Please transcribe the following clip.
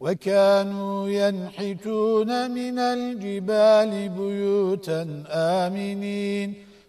وكانوا ينحتون من الجبال بيوتا آمنين.